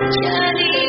menjadi